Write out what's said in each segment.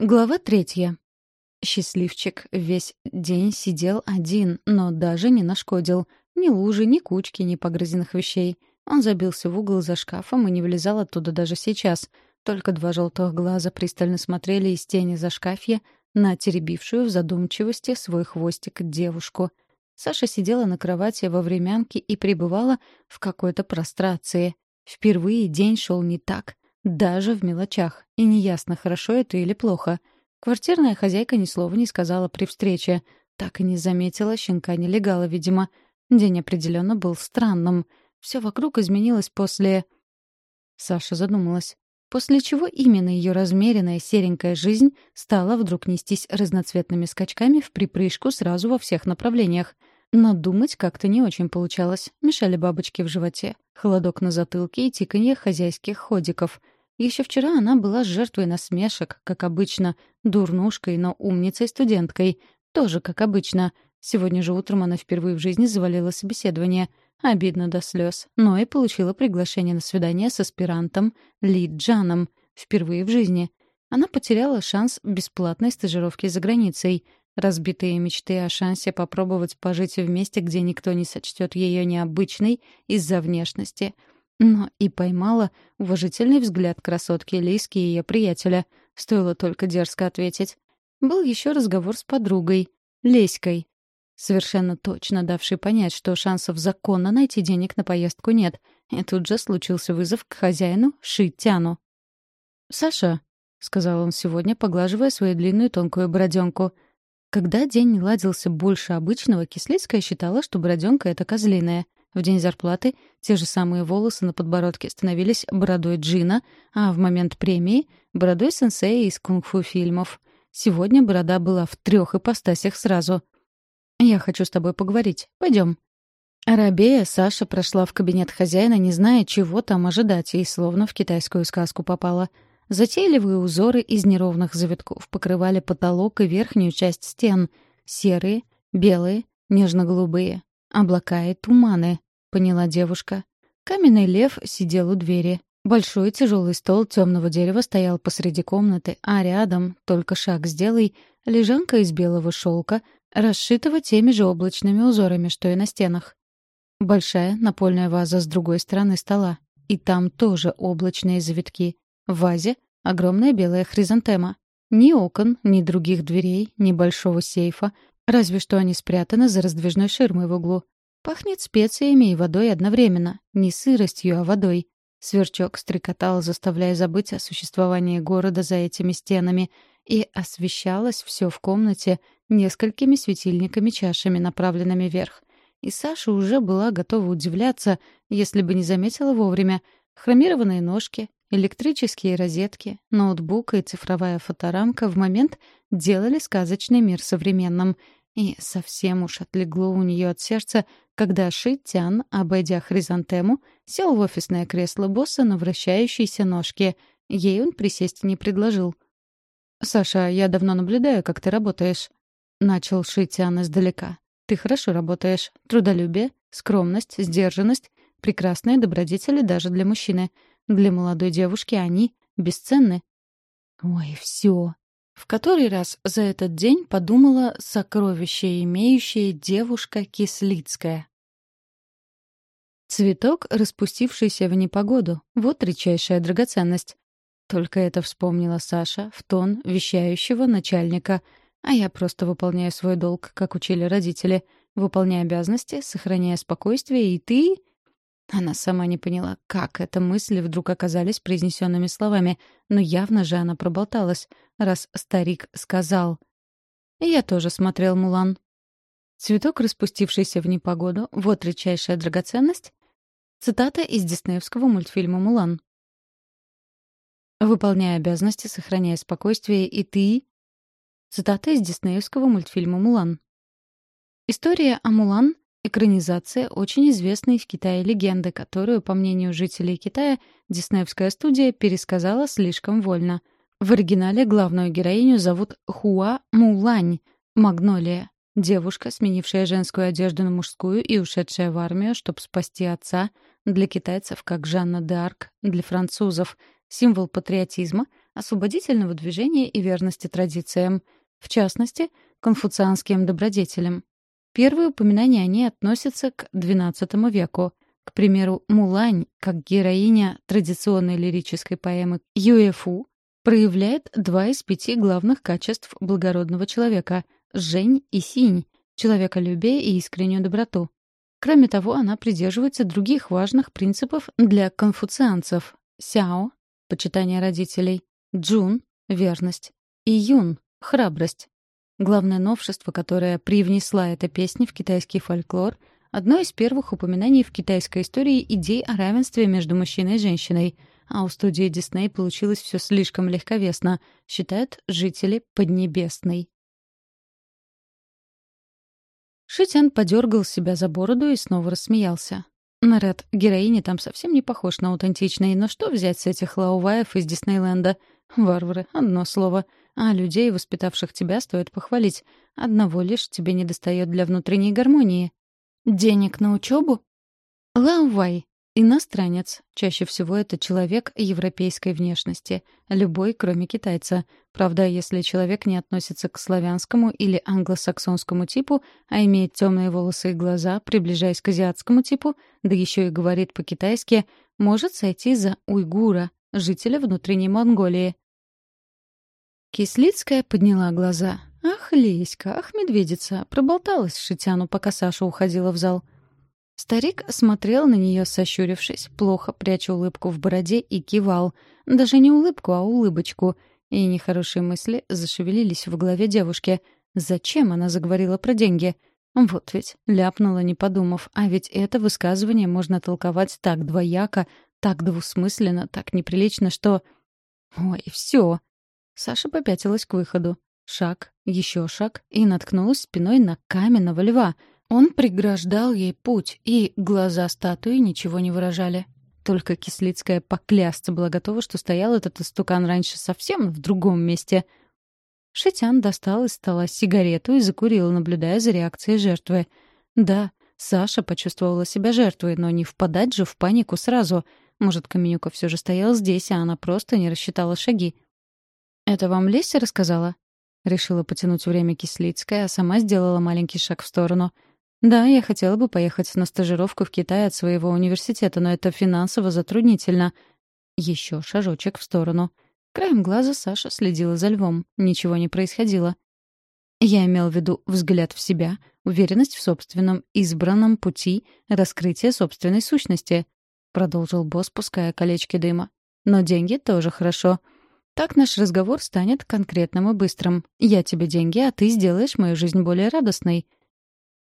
Глава третья. Счастливчик весь день сидел один, но даже не нашкодил. Ни лужи, ни кучки, ни погрызенных вещей. Он забился в угол за шкафом и не вылезал оттуда даже сейчас. Только два желтых глаза пристально смотрели из тени за шкафья на теребившую в задумчивости свой хвостик девушку. Саша сидела на кровати во времянке и пребывала в какой-то прострации. Впервые день шел не так, даже в мелочах. И неясно, хорошо это или плохо. Квартирная хозяйка ни слова не сказала при встрече. Так и не заметила щенка нелегала, видимо. День определенно был странным. Все вокруг изменилось после... Саша задумалась. После чего именно ее размеренная серенькая жизнь стала вдруг нестись разноцветными скачками в припрыжку сразу во всех направлениях. Но думать как-то не очень получалось. Мешали бабочки в животе, холодок на затылке и тиканье хозяйских ходиков — еще вчера она была жертвой насмешек, как обычно, дурнушкой, но умницей-студенткой. Тоже как обычно. Сегодня же утром она впервые в жизни завалила собеседование. Обидно до слез. Но и получила приглашение на свидание с аспирантом Ли Джаном. Впервые в жизни. Она потеряла шанс бесплатной стажировки за границей. Разбитые мечты о шансе попробовать пожить в месте, где никто не сочтет ее необычной из-за внешности — но и поймала уважительный взгляд красотки Лиски и ее приятеля. Стоило только дерзко ответить. Был еще разговор с подругой, Леськой, совершенно точно давший понять, что шансов законно найти денег на поездку нет. И тут же случился вызов к хозяину Шитяну. «Саша», — сказал он сегодня, поглаживая свою длинную тонкую бороденку, — когда день не ладился больше обычного, Кислицкая считала, что бороденка — это козлиная — в день зарплаты те же самые волосы на подбородке становились бородой Джина, а в момент премии — бородой сенсея из кунг-фу фильмов. Сегодня борода была в трех ипостасях сразу. «Я хочу с тобой поговорить. Пойдем. Арабея Саша прошла в кабинет хозяина, не зная, чего там ожидать, и словно в китайскую сказку попала. Затейливые узоры из неровных завитков покрывали потолок и верхнюю часть стен. Серые, белые, нежно-голубые. «Облака и туманы», — поняла девушка. Каменный лев сидел у двери. Большой тяжелый стол темного дерева стоял посреди комнаты, а рядом, только шаг сделай, лежанка из белого шелка, расшитого теми же облачными узорами, что и на стенах. Большая напольная ваза с другой стороны стола. И там тоже облачные завитки. В вазе — огромная белая хризантема. Ни окон, ни других дверей, ни большого сейфа, Разве что они спрятаны за раздвижной ширмой в углу. Пахнет специями и водой одновременно. Не сыростью, а водой. Сверчок стрекотал, заставляя забыть о существовании города за этими стенами, и освещалось все в комнате несколькими светильниками-чашами, направленными вверх. И Саша уже была готова удивляться, если бы не заметила вовремя хромированные ножки, электрические розетки, ноутбук и цифровая фоторамка в момент делали сказочный мир современным — и совсем уж отлегло у нее от сердца, когда Ши Тян, обойдя хризантему, сел в офисное кресло босса на вращающейся ножке. Ей он присесть не предложил. «Саша, я давно наблюдаю, как ты работаешь», — начал Ши Тян издалека. «Ты хорошо работаешь. Трудолюбие, скромность, сдержанность — прекрасные добродетели даже для мужчины. Для молодой девушки они бесценны». «Ой, все, в который раз за этот день подумала сокровище имеющая девушка Кислицкая. Цветок, распустившийся в непогоду, вот редчайшая драгоценность. Только это вспомнила Саша в тон вещающего начальника, а я просто выполняю свой долг, как учили родители, выполняя обязанности, сохраняя спокойствие, и ты она сама не поняла, как эта мысли вдруг оказались произнесенными словами, но явно же она проболталась, раз старик сказал. «Я тоже смотрел «Мулан». Цветок, распустившийся в непогоду, вот редчайшая драгоценность. Цитата из диснеевского мультфильма «Мулан». «Выполняя обязанности, сохраняя спокойствие, и ты...» Цитата из диснеевского мультфильма «Мулан». История о Мулан Экранизация очень известной в Китае легенды, которую, по мнению жителей Китая, диснеевская студия пересказала слишком вольно. В оригинале главную героиню зовут Хуа Мулань, Магнолия. Девушка, сменившая женскую одежду на мужскую и ушедшая в армию, чтобы спасти отца, для китайцев как Жанна д'Арк, для французов — символ патриотизма, освободительного движения и верности традициям, в частности, конфуцианским добродетелям. Первые упоминания о ней относятся к XII веку. К примеру, Мулань, как героиня традиционной лирической поэмы Юэфу, проявляет два из пяти главных качеств благородного человека — жень и синь, человеколюбие и искреннюю доброту. Кроме того, она придерживается других важных принципов для конфуцианцев — сяо — почитание родителей, джун — верность, и юн — храбрость. Главное новшество, которое привнесла эта песня в китайский фольклор — одно из первых упоминаний в китайской истории идей о равенстве между мужчиной и женщиной, а у студии Дисней получилось все слишком легковесно, считают жители Поднебесной. Шитян подергал себя за бороду и снова рассмеялся. Наряд героини там совсем не похож на аутентичный, но что взять с этих лауваев из Диснейленда? Варвары, одно слово. А людей, воспитавших тебя, стоит похвалить. Одного лишь тебе недостает для внутренней гармонии. Денег на учебу? Лаувай Иностранец. Чаще всего это человек европейской внешности. Любой, кроме китайца. Правда, если человек не относится к славянскому или англосаксонскому типу, а имеет темные волосы и глаза, приближаясь к азиатскому типу, да еще и говорит по-китайски, может сойти за уйгура, жителя внутренней Монголии. Кислицкая подняла глаза. «Ах, Леська, ах, медведица!» Проболталась Шитяну, пока Саша уходила в зал. Старик смотрел на нее, сощурившись, плохо пряча улыбку в бороде и кивал. Даже не улыбку, а улыбочку. И нехорошие мысли зашевелились в голове девушки. Зачем она заговорила про деньги? Вот ведь, ляпнула, не подумав. А ведь это высказывание можно толковать так двояко, так двусмысленно, так неприлично, что... Ой, все. Саша попятилась к выходу. Шаг, еще шаг, и наткнулась спиной на каменного льва — он преграждал ей путь, и глаза статуи ничего не выражали. Только Кислицкая поклясться была готова, что стоял этот истукан раньше совсем в другом месте. Шитян достал из стола сигарету и закурил, наблюдая за реакцией жертвы. Да, Саша почувствовала себя жертвой, но не впадать же в панику сразу. Может, Каменюка все же стоял здесь, а она просто не рассчитала шаги. «Это вам Леся рассказала?» Решила потянуть время Кислицкая, а сама сделала маленький шаг в сторону — да, я хотела бы поехать на стажировку в Китай от своего университета, но это финансово затруднительно. Еще шажочек в сторону. Краем глаза Саша следила за львом. Ничего не происходило. Я имел в виду взгляд в себя, уверенность в собственном избранном пути, раскрытие собственной сущности. Продолжил босс, пуская колечки дыма. Но деньги тоже хорошо. Так наш разговор станет конкретным и быстрым. Я тебе деньги, а ты сделаешь мою жизнь более радостной.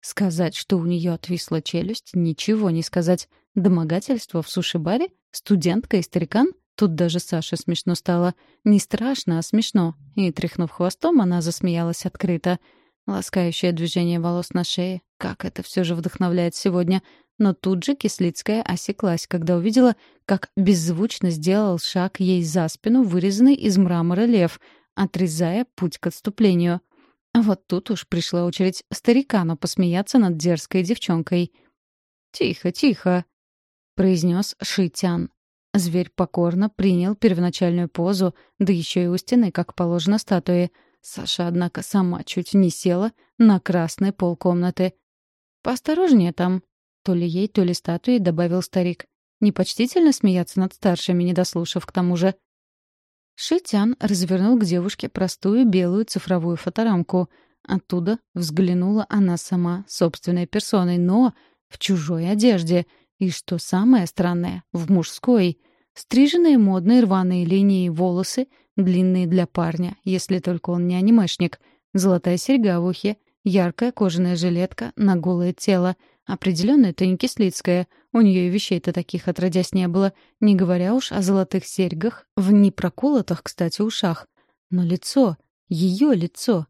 Сказать, что у нее отвисла челюсть, ничего не сказать. Домогательство в суши-баре? Студентка и старикан? Тут даже Саше смешно стало. Не страшно, а смешно. И, тряхнув хвостом, она засмеялась открыто. Ласкающее движение волос на шее. Как это все же вдохновляет сегодня. Но тут же Кислицкая осеклась, когда увидела, как беззвучно сделал шаг ей за спину вырезанный из мрамора лев, отрезая путь к отступлению — а вот тут уж пришла очередь старикана посмеяться над дерзкой девчонкой. «Тихо, тихо», — произнес Шитян. Зверь покорно принял первоначальную позу, да еще и у стены, как положено статуи. Саша, однако, сама чуть не села на красный пол комнаты. «Поосторожнее там», — то ли ей, то ли статуи добавил старик. Непочтительно смеяться над старшими, не дослушав к тому же. Шитян развернул к девушке простую белую цифровую фоторамку. Оттуда взглянула она сама, собственной персоной, но в чужой одежде. И что самое странное, в мужской. Стриженные модные рваные линии волосы, длинные для парня, если только он не анимешник. Золотая серьга в ухе, яркая кожаная жилетка на голое тело — Определенно, это не Кислицкая. У нее и вещей-то таких отродясь не было, не говоря уж о золотых серьгах, в непроколотых, кстати, ушах. Но лицо, ее лицо.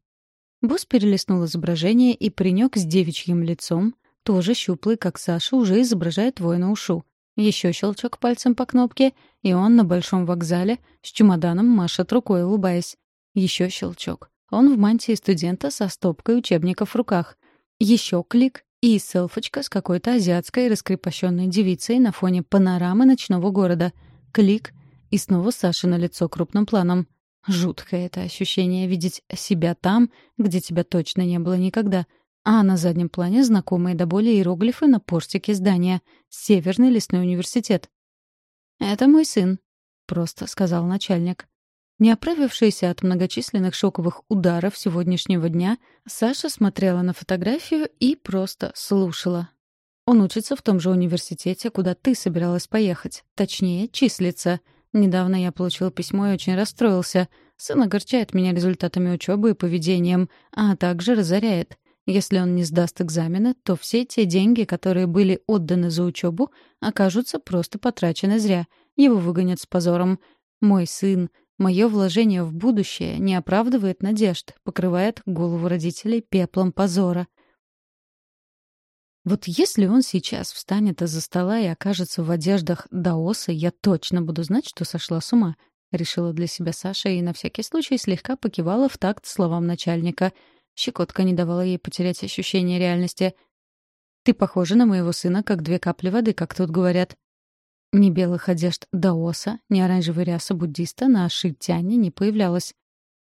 Босс перелистнул изображение, и паренек с девичьим лицом, тоже щуплый, как Саша, уже изображает воина ушу. Еще щелчок пальцем по кнопке, и он на большом вокзале с чемоданом машет рукой, улыбаясь. Еще щелчок. Он в мантии студента со стопкой учебников в руках. Еще клик, и селфочка с какой-то азиатской раскрепощенной девицей на фоне панорамы ночного города. Клик, и снова Саша на лицо крупным планом. Жуткое это ощущение видеть себя там, где тебя точно не было никогда. А на заднем плане знакомые до боли иероглифы на портике здания. Северный лесной университет. «Это мой сын», — просто сказал начальник. Не оправившаяся от многочисленных шоковых ударов сегодняшнего дня, Саша смотрела на фотографию и просто слушала. Он учится в том же университете, куда ты собиралась поехать. Точнее, числится. Недавно я получил письмо и очень расстроился. Сын огорчает меня результатами учебы и поведением, а также разоряет. Если он не сдаст экзамены, то все те деньги, которые были отданы за учебу, окажутся просто потрачены зря. Его выгонят с позором. Мой сын, мое вложение в будущее не оправдывает надежд, покрывает голову родителей пеплом позора. Вот если он сейчас встанет из-за стола и окажется в одеждах Даоса, я точно буду знать, что сошла с ума. Решила для себя Саша и на всякий случай слегка покивала в такт словам начальника — Щекотка не давала ей потерять ощущение реальности. «Ты похожа на моего сына, как две капли воды, как тут говорят». Ни белых одежд даоса, ни оранжевой ряса буддиста на шитяне не появлялась.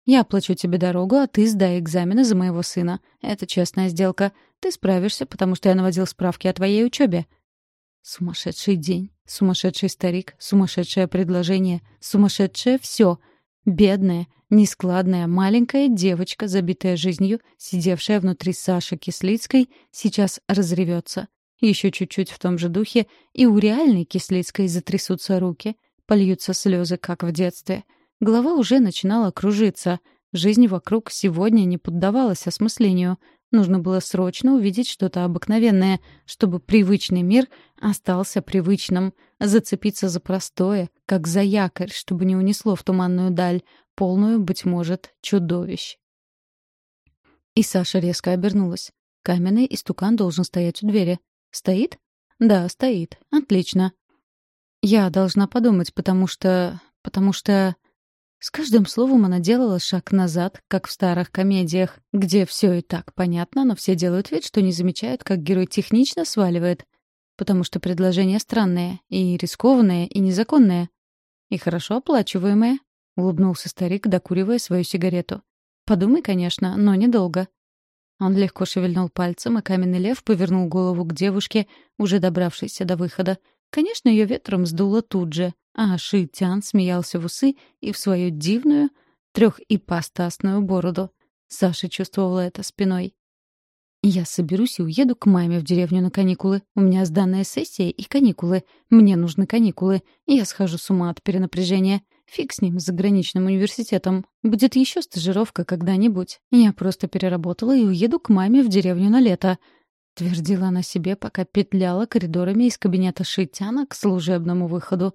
«Я оплачу тебе дорогу, а ты сдай экзамены за моего сына. Это честная сделка. Ты справишься, потому что я наводил справки о твоей учебе». Сумасшедший день, сумасшедший старик, сумасшедшее предложение, сумасшедшее все — Бедная, нескладная, маленькая девочка, забитая жизнью, сидевшая внутри Саши Кислицкой, сейчас разревется. Еще чуть-чуть в том же духе, и у реальной Кислицкой затрясутся руки, польются слезы, как в детстве. Голова уже начинала кружиться. Жизнь вокруг сегодня не поддавалась осмыслению. Нужно было срочно увидеть что-то обыкновенное, чтобы привычный мир остался привычным, зацепиться за простое, как за якорь, чтобы не унесло в туманную даль, полную, быть может, чудовищ. И Саша резко обернулась. Каменный истукан должен стоять у двери. Стоит? Да, стоит. Отлично. Я должна подумать, потому что... потому что... С каждым словом она делала шаг назад, как в старых комедиях, где все и так понятно, но все делают вид, что не замечают, как герой технично сваливает. Потому что предложение странное, и рискованное, и незаконное. И хорошо оплачиваемое, — улыбнулся старик, докуривая свою сигарету. «Подумай, конечно, но недолго». Он легко шевельнул пальцем, и каменный лев повернул голову к девушке, уже добравшейся до выхода. Конечно, ее ветром сдуло тут же, а Ши Тян смеялся в усы и в свою дивную трехипостасную бороду. Саша чувствовала это спиной. «Я соберусь и уеду к маме в деревню на каникулы. У меня сданная сессия и каникулы. Мне нужны каникулы. Я схожу с ума от перенапряжения. Фиг с ним, с заграничным университетом. Будет еще стажировка когда-нибудь. Я просто переработала и уеду к маме в деревню на лето. Твердила она себе, пока петляла коридорами из кабинета Шитяна к служебному выходу.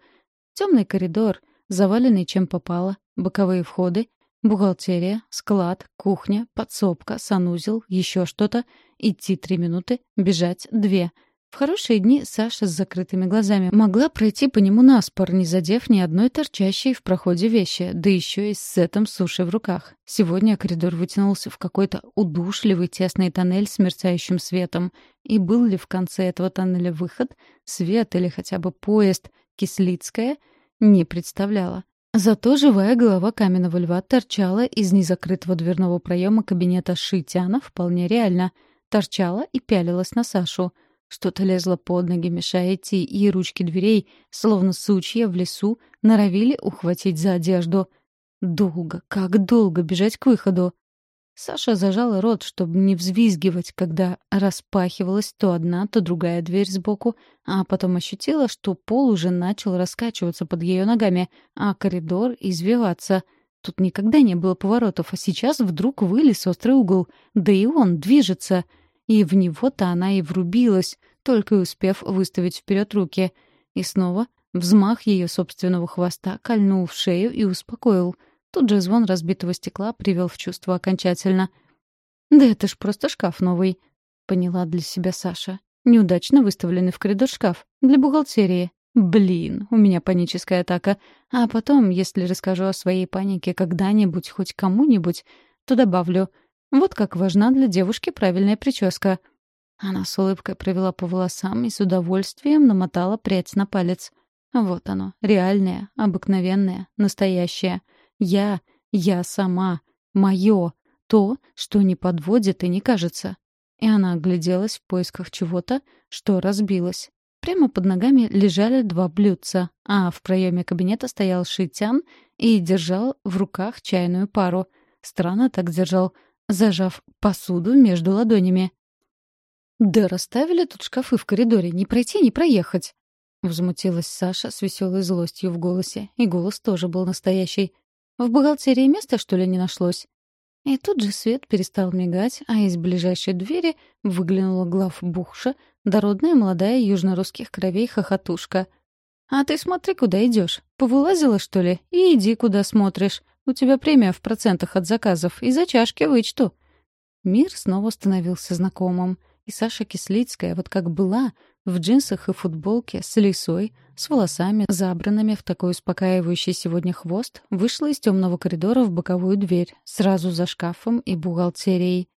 Темный коридор, заваленный чем попало, боковые входы, бухгалтерия, склад, кухня, подсобка, санузел, еще что-то. Идти три минуты, бежать две. В хорошие дни Саша с закрытыми глазами могла пройти по нему наспор, не задев ни одной торчащей в проходе вещи, да еще и с сетом суши в руках. Сегодня коридор вытянулся в какой-то удушливый тесный тоннель с мерцающим светом. И был ли в конце этого тоннеля выход, свет или хотя бы поезд, Кислицкая, не представляла. Зато живая голова каменного льва торчала из незакрытого дверного проема кабинета Шитяна вполне реально. Торчала и пялилась на Сашу. Что-то лезло под ноги, мешая идти, и ручки дверей, словно сучья в лесу, норовили ухватить за одежду. Долго, как долго бежать к выходу? Саша зажала рот, чтобы не взвизгивать, когда распахивалась то одна, то другая дверь сбоку, а потом ощутила, что пол уже начал раскачиваться под ее ногами, а коридор — извиваться. Тут никогда не было поворотов, а сейчас вдруг вылез острый угол. Да и он движется. И в него-то она и врубилась, только успев выставить вперед руки. И снова взмах ее собственного хвоста кольнул в шею и успокоил — Тут же звон разбитого стекла привел в чувство окончательно. «Да это ж просто шкаф новый», — поняла для себя Саша. «Неудачно выставленный в коридор шкаф. Для бухгалтерии. Блин, у меня паническая атака. А потом, если расскажу о своей панике когда-нибудь, хоть кому-нибудь, то добавлю. Вот как важна для девушки правильная прическа». Она с улыбкой провела по волосам и с удовольствием намотала прядь на палец. Вот оно, реальное, обыкновенное, настоящее — я Я сама. Мое. То, что не подводит и не кажется. И она огляделась в поисках чего-то, что разбилось. Прямо под ногами лежали два блюдца, а в проеме кабинета стоял Шитян и держал в руках чайную пару. Странно так держал, зажав посуду между ладонями. «Да расставили тут шкафы в коридоре, не пройти, не проехать!» Возмутилась Саша с веселой злостью в голосе, и голос тоже был настоящий. «В бухгалтерии места, что ли, не нашлось?» И тут же свет перестал мигать, а из ближайшей двери выглянула главбухша, дородная молодая южнорусских кровей хохотушка. «А ты смотри, куда идешь. Повылазила, что ли? И иди, куда смотришь. У тебя премия в процентах от заказов, и за чашки вычту». Мир снова становился знакомым. И Саша Кислицкая, вот как была, в джинсах и футболке, с лисой, с волосами, забранными в такой успокаивающий сегодня хвост, вышла из темного коридора в боковую дверь, сразу за шкафом и бухгалтерией.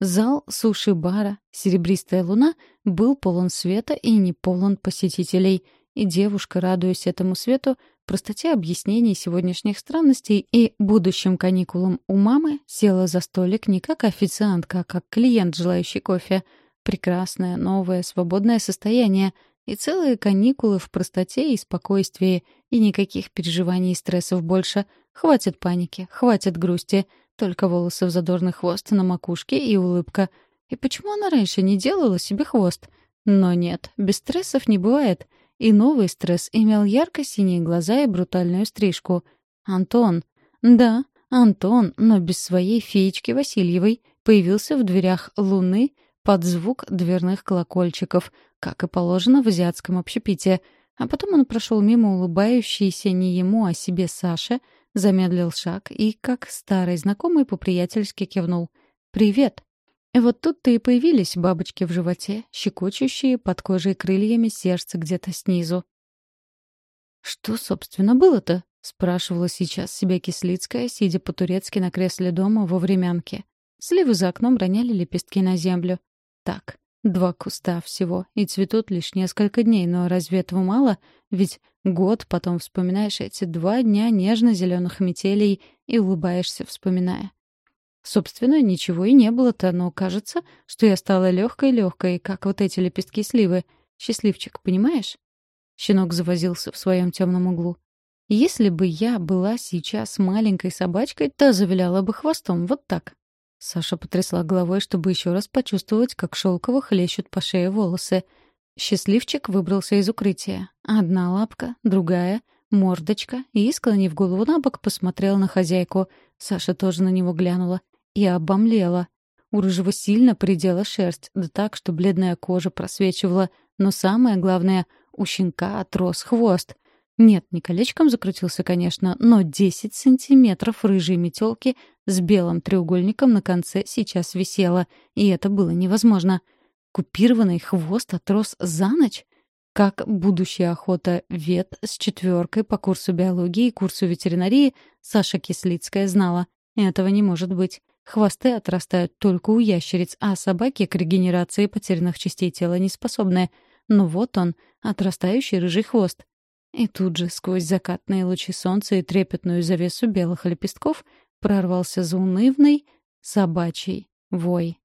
Зал суши-бара «Серебристая луна» был полон света и не полон посетителей, и девушка, радуясь этому свету, простоте объяснений сегодняшних странностей и будущим каникулам у мамы, села за столик не как официантка, а как клиент, желающий кофе — Прекрасное, новое, свободное состояние и целые каникулы в простоте и спокойствии, и никаких переживаний и стрессов больше. Хватит паники, хватит грусти, только волосы в задорный хвост на макушке и улыбка. И почему она раньше не делала себе хвост? Но нет, без стрессов не бывает. И новый стресс имел ярко-синие глаза и брутальную стрижку. Антон. Да, Антон, но без своей феечки Васильевой, появился в дверях Луны — под звук дверных колокольчиков, как и положено в азиатском общепите. А потом он прошел мимо улыбающейся не ему, а себе Саше, замедлил шаг и, как старый знакомый, по-приятельски кивнул. «Привет!» Вот тут-то и появились бабочки в животе, щекочущие под кожей крыльями сердце где-то снизу. «Что, собственно, было-то?» — спрашивала сейчас себя Кислицкая, сидя по-турецки на кресле дома во времянке. Сливы за окном роняли лепестки на землю так. Два куста всего, и цветут лишь несколько дней, но разве этого мало? Ведь год потом вспоминаешь эти два дня нежно-зеленых метелей и улыбаешься, вспоминая. Собственно, ничего и не было-то, но кажется, что я стала легкой-легкой, как вот эти лепестки сливы. Счастливчик, понимаешь? Щенок завозился в своем темном углу. Если бы я была сейчас маленькой собачкой, то завиляла бы хвостом вот так. Саша потрясла головой, чтобы еще раз почувствовать, как шелково хлещут по шее волосы. Счастливчик выбрался из укрытия. Одна лапка, другая, мордочка, и, склонив голову на бок, посмотрел на хозяйку. Саша тоже на него глянула. И обомлела. У рыжего сильно придела шерсть, да так, что бледная кожа просвечивала. Но самое главное — у щенка отрос хвост — нет, не колечком закрутился, конечно, но 10 сантиметров рыжей метелки с белым треугольником на конце сейчас висело, и это было невозможно. Купированный хвост отрос за ночь? Как будущая охота вет с четверкой по курсу биологии и курсу ветеринарии Саша Кислицкая знала. Этого не может быть. Хвосты отрастают только у ящериц, а собаки к регенерации потерянных частей тела не способны. Но вот он, отрастающий рыжий хвост. И тут же, сквозь закатные лучи солнца и трепетную завесу белых лепестков, прорвался заунывный собачий вой.